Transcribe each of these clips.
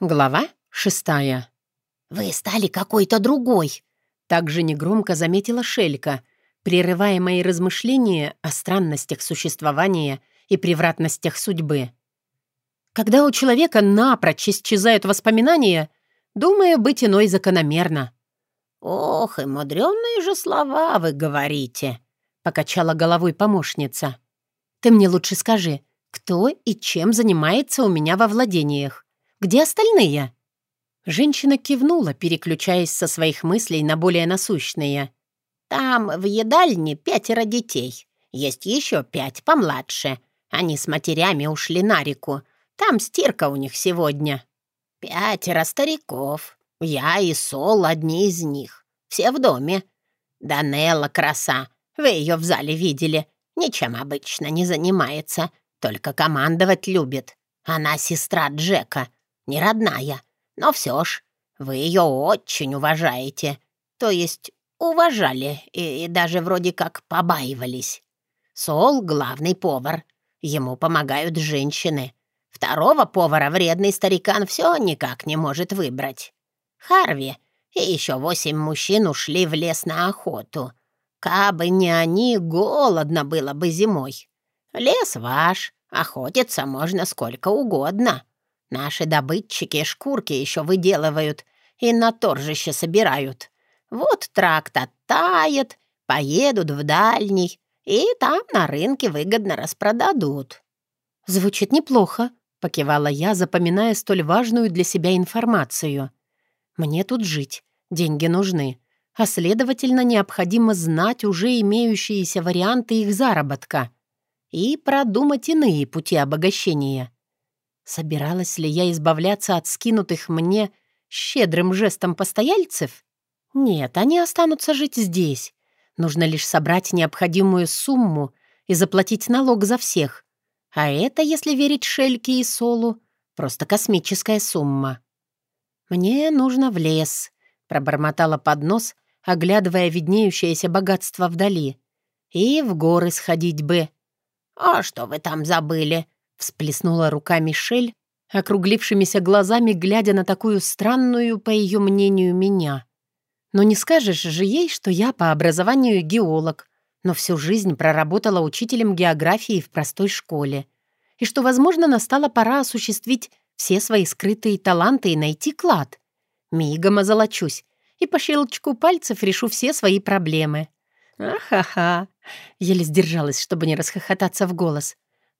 Глава шестая. «Вы стали какой-то другой!» Также негромко заметила Шелька, прерывая мои размышления о странностях существования и превратностях судьбы. Когда у человека напрочь исчезают воспоминания, думаю, быть иной закономерно. «Ох, и мудреные же слова вы говорите!» — покачала головой помощница. «Ты мне лучше скажи, кто и чем занимается у меня во владениях?» Где остальные?» Женщина кивнула, переключаясь со своих мыслей на более насущные. «Там в едальне пятеро детей. Есть еще пять помладше. Они с матерями ушли на реку. Там стирка у них сегодня. Пятеро стариков. Я и Сол одни из них. Все в доме. Данелла краса. Вы ее в зале видели. Ничем обычно не занимается. Только командовать любит. Она сестра Джека не родная, но все ж, вы ее очень уважаете. То есть уважали и, и даже вроде как побаивались. Сол — главный повар. Ему помогают женщины. Второго повара вредный старикан все никак не может выбрать. Харви и еще восемь мужчин ушли в лес на охоту. Кабы не они, голодно было бы зимой. Лес ваш, охотиться можно сколько угодно. Наши добытчики шкурки еще выделывают и на торжище собирают. Вот тракт оттает, поедут в дальний, и там на рынке выгодно распродадут». «Звучит неплохо», — покивала я, запоминая столь важную для себя информацию. «Мне тут жить, деньги нужны, а, следовательно, необходимо знать уже имеющиеся варианты их заработка и продумать иные пути обогащения». Собиралась ли я избавляться от скинутых мне щедрым жестом постояльцев? Нет, они останутся жить здесь. Нужно лишь собрать необходимую сумму и заплатить налог за всех. А это, если верить Шельке и Солу, просто космическая сумма. «Мне нужно в лес», — пробормотала под нос, оглядывая виднеющееся богатство вдали. «И в горы сходить бы». «А что вы там забыли?» Всплеснула руками Шель, округлившимися глазами, глядя на такую странную, по ее мнению, меня. Но не скажешь же ей, что я по образованию геолог, но всю жизнь проработала учителем географии в простой школе, и что, возможно, настала пора осуществить все свои скрытые таланты и найти клад. Мигом озолочусь и по щелчку пальцев решу все свои проблемы. «Ахаха!» — еле сдержалась, чтобы не расхохотаться в голос.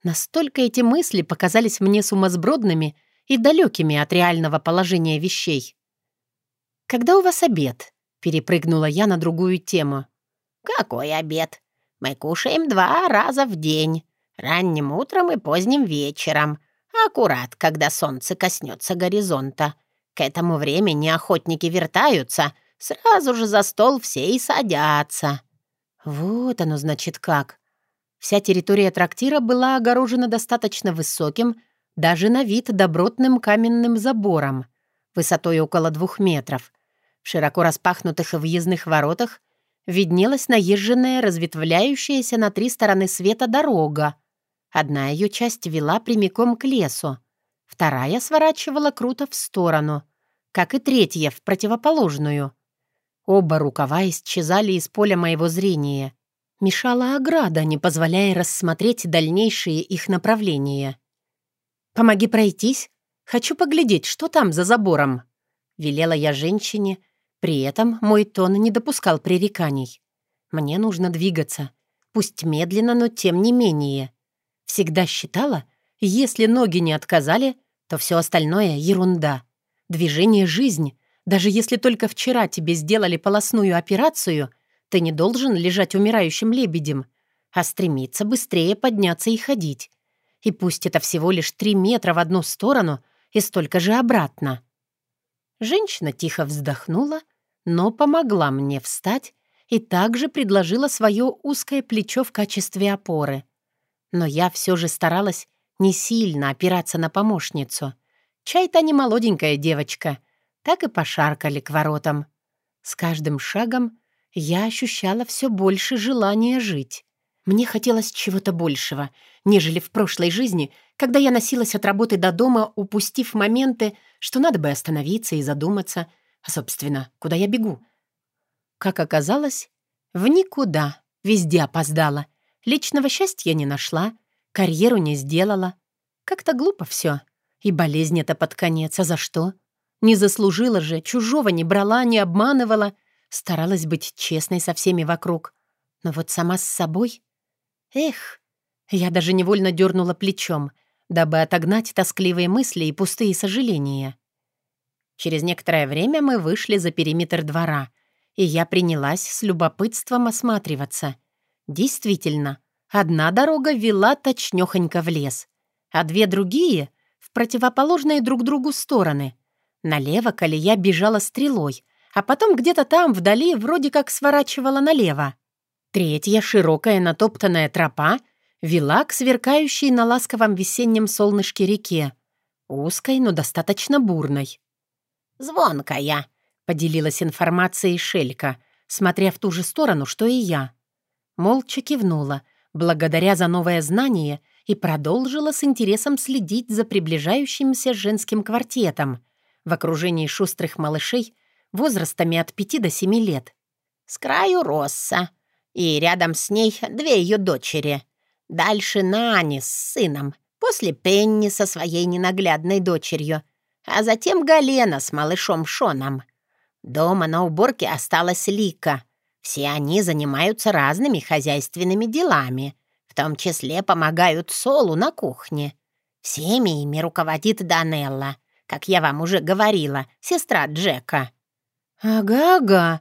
Настолько эти мысли показались мне сумасбродными и далекими от реального положения вещей. «Когда у вас обед?» — перепрыгнула я на другую тему. «Какой обед? Мы кушаем два раза в день, ранним утром и поздним вечером, аккурат, когда солнце коснется горизонта. К этому времени охотники вертаются, сразу же за стол все и садятся». «Вот оно, значит, как. Вся территория трактира была огорожена достаточно высоким, даже на вид добротным каменным забором, высотой около двух метров. В широко распахнутых въездных воротах виднелась наезженная, разветвляющаяся на три стороны света дорога. Одна ее часть вела прямиком к лесу, вторая сворачивала круто в сторону, как и третья в противоположную. Оба рукава исчезали из поля моего зрения — Мешала ограда, не позволяя рассмотреть дальнейшие их направления. «Помоги пройтись. Хочу поглядеть, что там за забором», — велела я женщине. При этом мой тон не допускал пререканий. «Мне нужно двигаться. Пусть медленно, но тем не менее. Всегда считала, если ноги не отказали, то все остальное — ерунда. Движение — жизнь. Даже если только вчера тебе сделали полостную операцию — ты не должен лежать умирающим лебедем, а стремиться быстрее подняться и ходить. И пусть это всего лишь три метра в одну сторону и столько же обратно. Женщина тихо вздохнула, но помогла мне встать и также предложила свое узкое плечо в качестве опоры. Но я все же старалась не сильно опираться на помощницу. Чай-то не молоденькая девочка. Так и пошаркали к воротам. С каждым шагом я ощущала все больше желания жить. Мне хотелось чего-то большего, нежели в прошлой жизни, когда я носилась от работы до дома, упустив моменты, что надо бы остановиться и задуматься, а, собственно, куда я бегу. Как оказалось, в никуда, везде опоздала. Личного счастья не нашла, карьеру не сделала. Как-то глупо все. И болезнь это под конец, а за что? Не заслужила же, чужого не брала, не обманывала. Старалась быть честной со всеми вокруг. Но вот сама с собой... Эх, я даже невольно дернула плечом, дабы отогнать тоскливые мысли и пустые сожаления. Через некоторое время мы вышли за периметр двора, и я принялась с любопытством осматриваться. Действительно, одна дорога вела точнёхонько в лес, а две другие — в противоположные друг другу стороны. Налево колея бежала стрелой, а потом где-то там, вдали, вроде как сворачивала налево. Третья, широкая натоптанная тропа, вела к сверкающей на ласковом весеннем солнышке реке, узкой, но достаточно бурной. «Звонкая», — поделилась информацией Шелька, смотря в ту же сторону, что и я. Молча кивнула, благодаря за новое знание, и продолжила с интересом следить за приближающимся женским квартетом в окружении шустрых малышей возрастами от пяти до семи лет. «С краю Росса, и рядом с ней две ее дочери. Дальше Нани с сыном, после Пенни со своей ненаглядной дочерью — а затем Галена с малышом Шоном. Дома на уборке осталась Лика. Все они занимаются разными хозяйственными делами, в том числе помогают Солу на кухне. Всеми ими руководит Данелла, как я вам уже говорила, сестра Джека». «Ага-ага.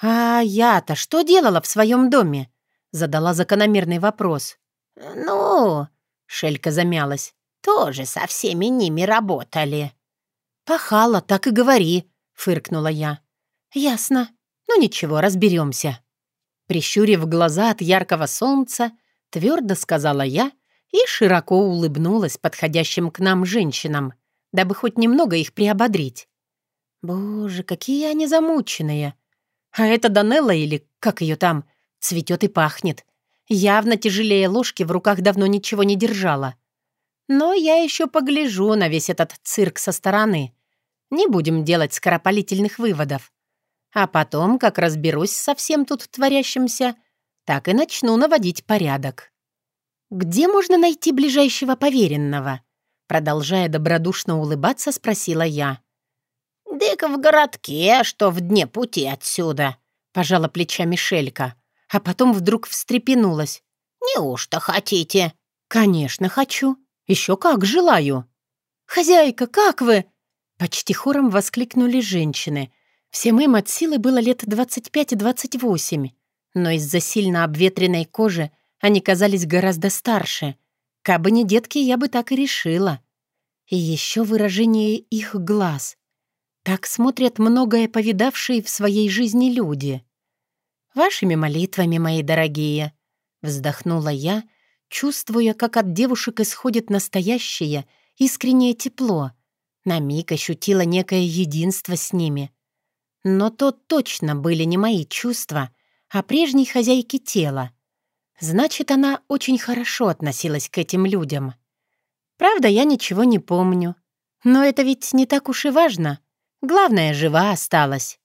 А я-то что делала в своем доме?» Задала закономерный вопрос. «Ну...» — Шелька замялась. «Тоже со всеми ними работали». «Пахала, так и говори», — фыркнула я. «Ясно. Ну ничего, разберемся». Прищурив глаза от яркого солнца, твердо сказала я и широко улыбнулась подходящим к нам женщинам, дабы хоть немного их приободрить. Боже, какие они замученные. А это Данелла или, как ее там, цветет и пахнет. Явно тяжелее ложки в руках давно ничего не держала. Но я еще погляжу на весь этот цирк со стороны. Не будем делать скоропалительных выводов. А потом, как разберусь со всем тут творящимся, так и начну наводить порядок. «Где можно найти ближайшего поверенного?» Продолжая добродушно улыбаться, спросила я. «Дык в городке, что в дне пути отсюда», — пожала плечами Шелька, а потом вдруг встрепенулась. «Неужто хотите?» «Конечно, хочу. Еще как желаю!» «Хозяйка, как вы?» Почти хором воскликнули женщины. Всем им от силы было лет 25-28, но из-за сильно обветренной кожи они казались гораздо старше. Кабы не детки, я бы так и решила. И еще выражение их глаз. Так смотрят многое повидавшие в своей жизни люди. «Вашими молитвами, мои дорогие!» Вздохнула я чувствуя, как от девушек исходит настоящее, искреннее тепло. На миг ощутила некое единство с ними. Но то точно были не мои чувства, а прежней хозяйки тела. Значит, она очень хорошо относилась к этим людям. Правда, я ничего не помню. Но это ведь не так уж и важно. Главное, жива осталась.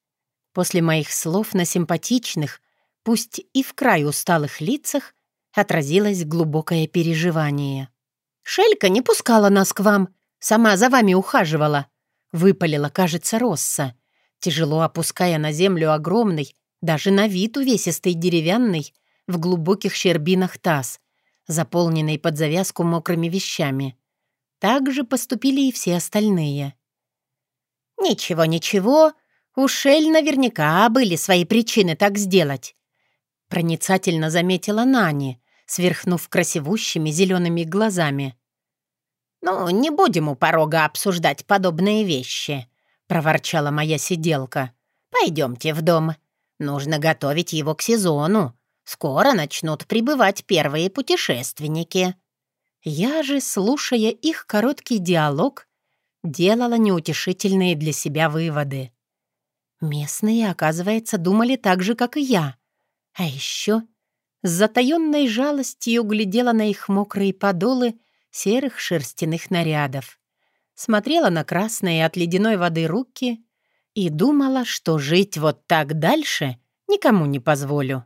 После моих слов на симпатичных, пусть и в край усталых лицах, отразилось глубокое переживание. «Шелька не пускала нас к вам, сама за вами ухаживала», — выпалила, кажется, Росса, тяжело опуская на землю огромный, даже на вид увесистый деревянный, в глубоких щербинах таз, заполненный под завязку мокрыми вещами. Так же поступили и все остальные. «Ничего, ничего, у Шель наверняка были свои причины так сделать», — проницательно заметила Нани, сверхнув красивущими зелеными глазами. «Ну, не будем у порога обсуждать подобные вещи», — проворчала моя сиделка. «Пойдемте в дом. Нужно готовить его к сезону. Скоро начнут прибывать первые путешественники». Я же, слушая их короткий диалог, делала неутешительные для себя выводы. Местные, оказывается, думали так же, как и я. А еще с затаённой жалостью глядела на их мокрые подолы серых шерстяных нарядов. Смотрела на красные от ледяной воды руки и думала, что жить вот так дальше никому не позволю.